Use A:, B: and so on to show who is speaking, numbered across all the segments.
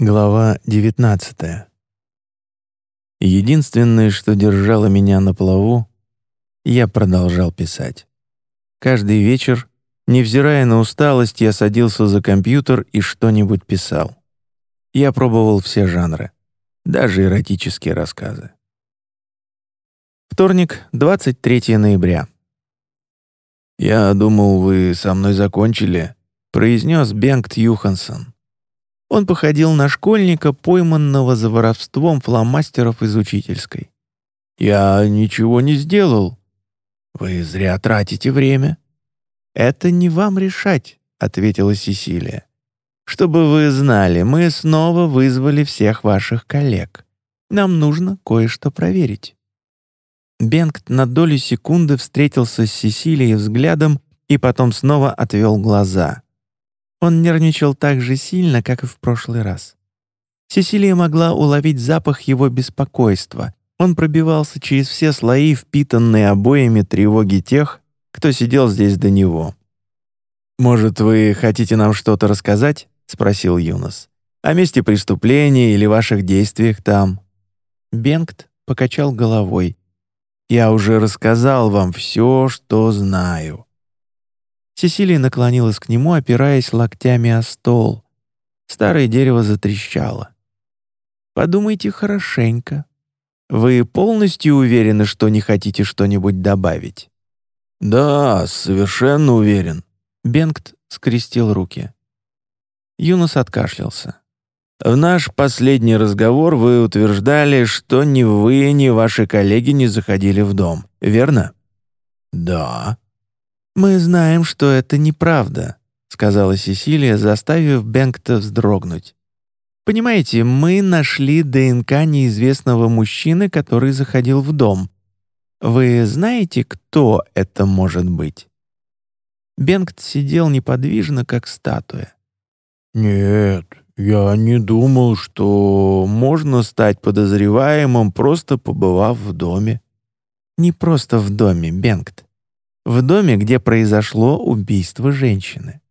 A: Глава 19. Единственное, что держало меня на плаву, я продолжал писать. Каждый вечер, невзирая на усталость, я садился за компьютер и что-нибудь писал. Я пробовал все жанры, даже эротические рассказы. Вторник, 23 ноября. «Я думал, вы со мной закончили», — произнес Бенгт Юхансон. Он походил на школьника, пойманного за воровством фломастеров из учительской. «Я ничего не сделал». «Вы зря тратите время». «Это не вам решать», — ответила Сесилия. «Чтобы вы знали, мы снова вызвали всех ваших коллег. Нам нужно кое-что проверить». Бенгт на долю секунды встретился с Сесилией взглядом и потом снова отвел глаза — он нервничал так же сильно, как и в прошлый раз. Сесилия могла уловить запах его беспокойства. Он пробивался через все слои, впитанные обоями тревоги тех, кто сидел здесь до него. «Может, вы хотите нам что-то рассказать?» — спросил Юнос. «О месте преступления или ваших действиях там?» Бенгт покачал головой. «Я уже рассказал вам все, что знаю. Сесилия наклонилась к нему, опираясь локтями о стол. Старое дерево затрещало. «Подумайте хорошенько. Вы полностью уверены, что не хотите что-нибудь добавить?»
B: «Да, совершенно уверен».
A: Бенгт скрестил руки. Юнос откашлялся.
B: «В наш последний разговор вы утверждали, что ни вы, ни ваши коллеги не заходили в дом, верно?»
A: «Да», «Мы знаем, что это неправда», — сказала Сесилия, заставив Бенгта вздрогнуть. «Понимаете, мы нашли ДНК неизвестного мужчины, который заходил в дом. Вы знаете, кто это может быть?» Бенгт сидел неподвижно, как статуя.
B: «Нет, я не думал, что можно стать подозреваемым, просто побывав в доме».
A: «Не просто в доме, Бенгт в доме, где произошло убийство женщины.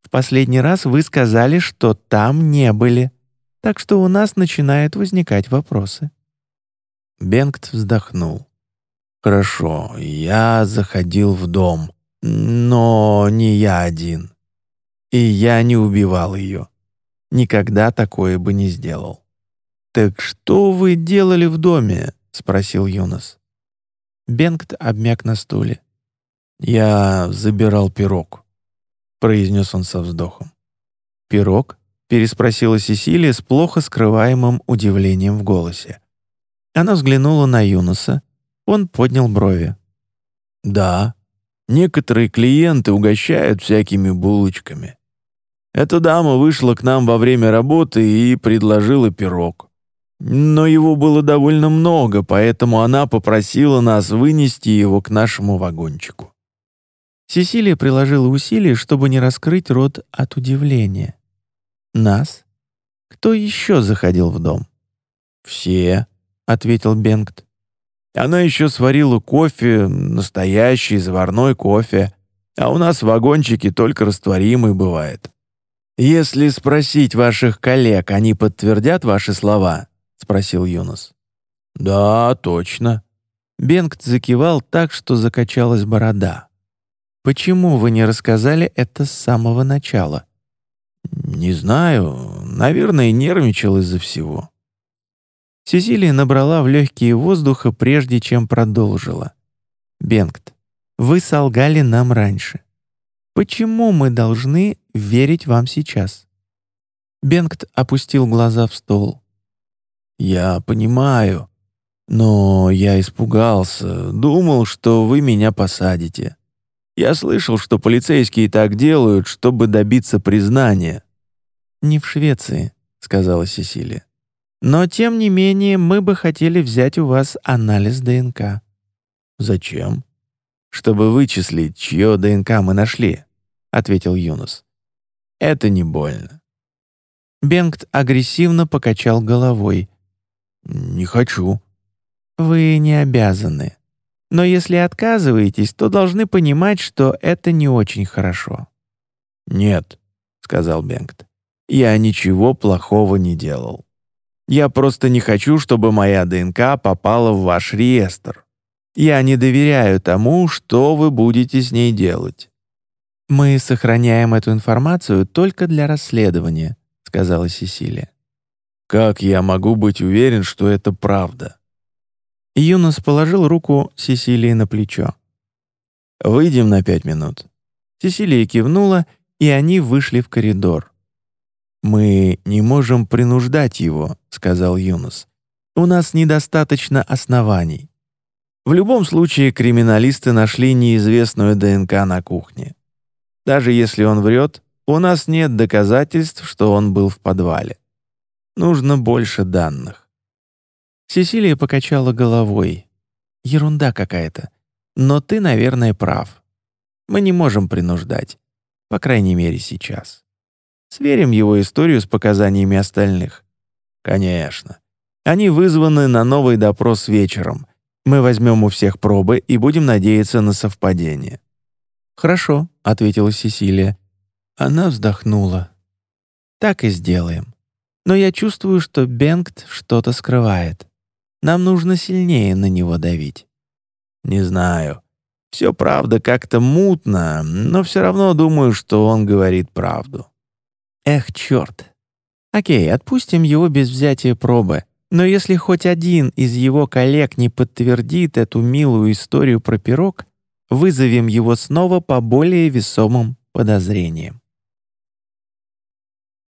A: В последний раз вы сказали, что там не были, так что у нас начинают возникать вопросы».
B: Бенгт вздохнул. «Хорошо, я заходил в дом, но не я один. И я не убивал ее. Никогда такое бы не сделал».
A: «Так что вы делали в доме?» — спросил Юнос. Бенгт обмяк на стуле.
B: «Я забирал пирог», — произнес он со вздохом.
A: «Пирог?» — переспросила Сесилия с плохо скрываемым удивлением в голосе. Она взглянула на Юноса. Он поднял брови.
B: «Да, некоторые клиенты угощают всякими булочками. Эта дама вышла к нам во время работы и предложила пирог. Но его было довольно много, поэтому она попросила нас вынести его к нашему вагончику.
A: Сесилия приложила усилия, чтобы не раскрыть рот от удивления. «Нас? Кто еще заходил в дом?»
B: «Все», — ответил Бенгт.
A: «Она еще сварила кофе, настоящий заварной кофе, а у нас в вагончике только растворимый бывает. Если спросить ваших коллег, они подтвердят ваши слова?» — спросил Юнос.
B: «Да, точно».
A: Бенгт закивал так, что закачалась борода. Почему вы не рассказали это с самого начала?
B: Не знаю, наверное, нервничал из-за всего.
A: Сесилия набрала в легкие воздуха, прежде чем продолжила. Бенгт, вы солгали нам раньше. Почему мы должны верить вам сейчас? Бенгт опустил глаза в стол.
B: «Я понимаю, но я испугался, думал, что вы меня посадите. Я слышал, что полицейские так делают, чтобы добиться признания».
A: «Не в Швеции», — сказала Сесилия. «Но, тем не менее, мы бы хотели взять у вас анализ ДНК».
B: «Зачем?»
A: «Чтобы вычислить, чье ДНК мы нашли», — ответил Юнус. «Это не больно». Бенгт агрессивно покачал головой.
B: «Не хочу».
A: «Вы не обязаны. Но если отказываетесь, то должны понимать, что это не очень хорошо».
B: «Нет», — сказал Бенгт.
A: Я ничего плохого не делал. Я просто не хочу, чтобы моя ДНК попала в ваш реестр. Я не доверяю тому, что вы будете с ней делать».
B: «Мы сохраняем эту информацию только для расследования», — сказала Сесилия.
A: «Как я могу быть уверен, что это правда?»
B: Юнос положил руку Сесилии на плечо.
A: «Выйдем на пять минут».
B: Сесилия кивнула, и они вышли в коридор.
A: «Мы не можем принуждать его», — сказал Юнос. «У нас недостаточно оснований. В любом случае, криминалисты нашли неизвестную ДНК на кухне. Даже если он врет, у нас нет доказательств, что он был в подвале. Нужно больше данных».
B: Сесилия покачала головой. «Ерунда какая-то. Но ты, наверное, прав. Мы не можем принуждать. По крайней мере, сейчас». Сверим его историю с показаниями остальных.
A: Конечно. Они вызваны на новый допрос вечером. Мы возьмем у всех пробы и будем надеяться на совпадение.
B: «Хорошо», — ответила Сесилия. Она вздохнула. «Так и сделаем. Но я чувствую, что Бенгт что-то скрывает. Нам нужно сильнее на него давить».
A: «Не знаю. Все правда как-то мутно, но все равно думаю, что он говорит правду».
B: Эх, черт. Окей, отпустим его без взятия пробы. Но если хоть один из его коллег не подтвердит эту милую историю про пирог, вызовем его снова по более весомым подозрениям.